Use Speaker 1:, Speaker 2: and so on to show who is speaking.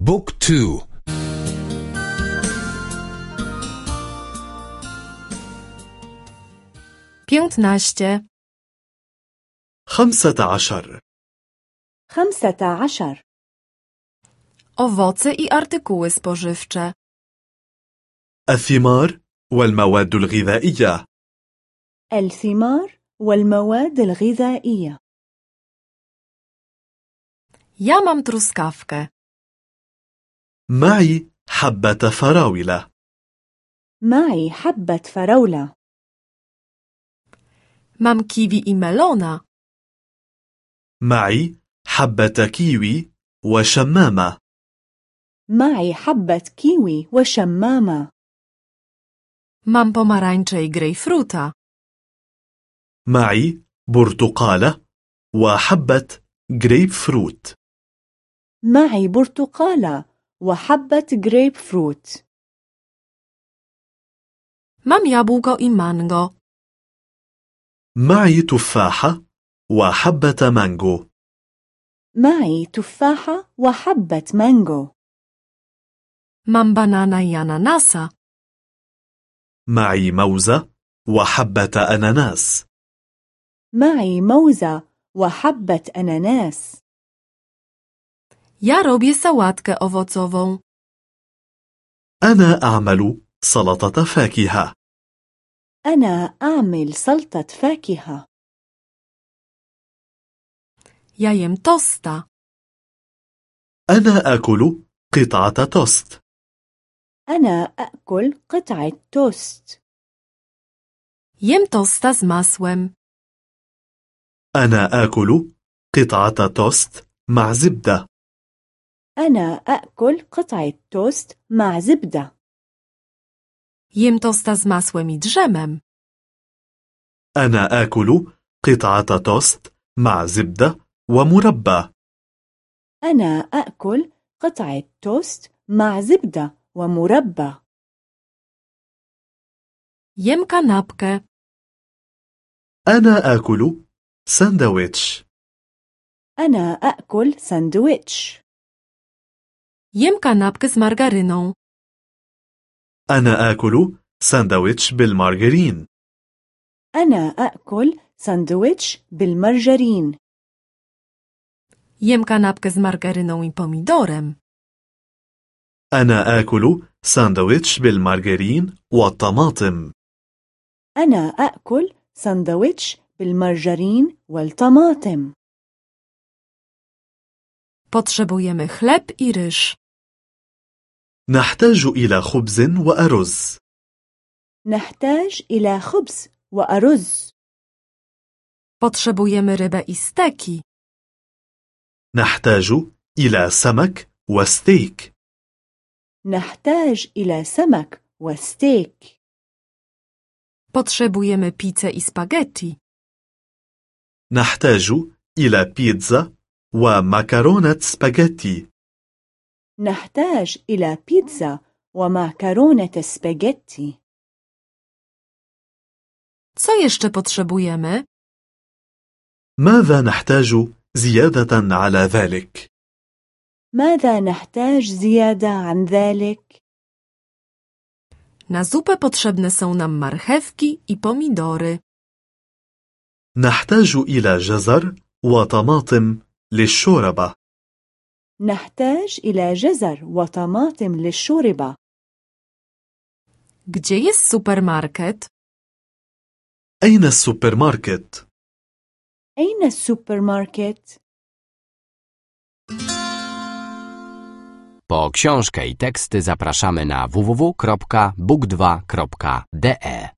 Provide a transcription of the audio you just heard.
Speaker 1: بوك تو.
Speaker 2: piętnaście,
Speaker 3: خمسة عشر.
Speaker 4: خمسة عشر.
Speaker 2: owoce i artykuły spożywcze,
Speaker 3: الثمار والمواد الغذائية.
Speaker 4: الثمار والمواد الغذائية.
Speaker 2: Ja mam truskawkę,
Speaker 3: معي حبة فراولة.
Speaker 4: معي حبة فراولة.
Speaker 2: Mam kiwi i melona,
Speaker 3: معي حبة كيوي وشمامة.
Speaker 4: معي حبة كيوي وشمامة.
Speaker 2: Mam pomarańcze i grejpfruta,
Speaker 3: معي برتقالة وحبة جريب فروت
Speaker 4: معي برتقالة وحبة جريب فروت
Speaker 2: mam jabłko i mango,
Speaker 3: معي تفاحة وحبة مانجو.
Speaker 4: معي تفاحة وحبة مانجو.
Speaker 2: Mam banana i ananasa,
Speaker 3: معي موزة وحبة أناناس.
Speaker 4: معي موزة وحبة أناناس.
Speaker 2: Ja robię sałatkę owocową,
Speaker 3: أنا أعمل سلطة فاكهة.
Speaker 4: أنا أعمل سلطة فاكهة.
Speaker 2: Ja jem tosta,
Speaker 3: أنا آكل قطعة توست.
Speaker 4: أنا أأكل قطعة توست.
Speaker 2: Jem tosta z masłem,
Speaker 3: أنا آكل قطعة توست مع زبدة.
Speaker 4: أنا أأكل قطعة توست مع زبدة.
Speaker 2: Jem tosta z masłem i dżemem,
Speaker 3: أنا آكل قطعة توست مع زبدة ومربى.
Speaker 4: أنا أأكل قطعة توست مع زبدة ومربى.
Speaker 2: Jem kanapkę,
Speaker 3: أنا آكل ساندويتش.
Speaker 4: أنا أأكل ساندويتش.
Speaker 2: Jem kanapkę z margaryną,
Speaker 3: أنا آكل ساندويتش بالمارغرين.
Speaker 4: أنا أأكل ساندويتش بالمرجرين.
Speaker 2: Jem kanapkę z margaryną i pomidorem,
Speaker 3: أنا آكل ساندويتش بالمارغرين والطماطم.
Speaker 4: أنا أأكل ساندويتش بالمرجرين والطماطم.
Speaker 2: Potrzebujemy chleb i ryż,
Speaker 3: نحتاج إلى خبز وأرز.
Speaker 4: نحتاج إلى خبز وأرز.
Speaker 2: Potrzebujemy rybę i steki,
Speaker 3: نحتاج إلى سمك وستيك.
Speaker 4: نحتاج إلى سمك وستيك.
Speaker 2: Potrzebujemy pizzę i spaghetti,
Speaker 3: نحتاج إلى بيتزا ومكرونة سباجيتي
Speaker 4: نحتاج إلى بيتزا ومعكرونة سباجيتي
Speaker 2: co jeszcze potrzebujemy?
Speaker 3: ماذا نحتاج زيادة على ذلك؟
Speaker 4: ماذا نحتاج زيادة عن ذلك؟
Speaker 2: Na zupę potrzebne są nam marchewki i pomidory.
Speaker 3: نحتاج إلى جزر وطماطم للشوربة
Speaker 4: نحتاج إلى جزر وطماطم للشوربة
Speaker 2: Gdzie jest supermarket?
Speaker 3: أين السوبر ماركت؟
Speaker 4: أين السوبر ماركت؟
Speaker 1: Po książkę i teksty zapraszamy na www.book2.de